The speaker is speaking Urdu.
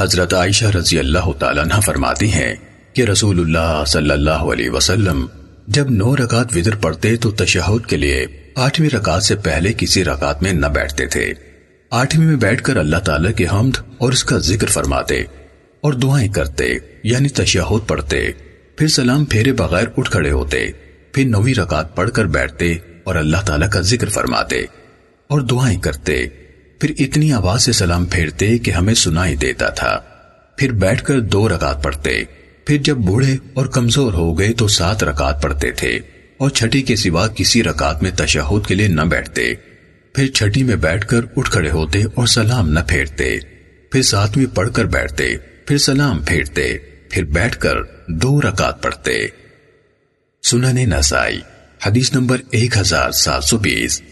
حضرت عائشہ رضی اللہ تعالیٰ عنہ فرماتی ہیں کہ رسول اللہ صلی اللہ علیہ وسلم جب نو رکعت وطر پڑھتے تو تشہد کے لیے آٹھویں رکعت سے پہلے کسی رکعت میں نہ بیٹھتے تھے۔ آٹھویں میں بیٹھ کر اللہ تعالیٰ کے حمد اور اس کا ذکر فرماتے اور دعائیں کرتے یعنی تشہد پڑھتے، پھر سلام پھیرے بغیر اٹھ کھڑے ہوتے، پھر نویں رکعت پڑھ کر بیٹھتے اور اللہ تعالیٰ کا ذکر فرماتے اور دعائیں کرتے۔ پھر اتنی آواز سے سلام پھیرتے کہ ہمیں سنائی دیتا تھا۔ پھر بیٹھ کر دو رکعت پڑھتے۔ پھر جب بوڑھے اور کمزور ہو گئے تو سات رکعت پڑھتے تھے۔ اور چھٹی کے سوا کسی رکعت میں تشہد کے لیے نہ بیٹھتے۔ پھر چھٹی میں بیٹھ کر اٹھ کھڑے ہوتے اور سلام نہ پھیرتے۔ پھر ساتویں پڑھ کر بیٹھتے، پھر سلام پھیرتے، پھر بیٹھ کر دو رکعت پڑھتے۔ سنن نسائی، حدیث نمبر ایک ہزار سات سو بیس۔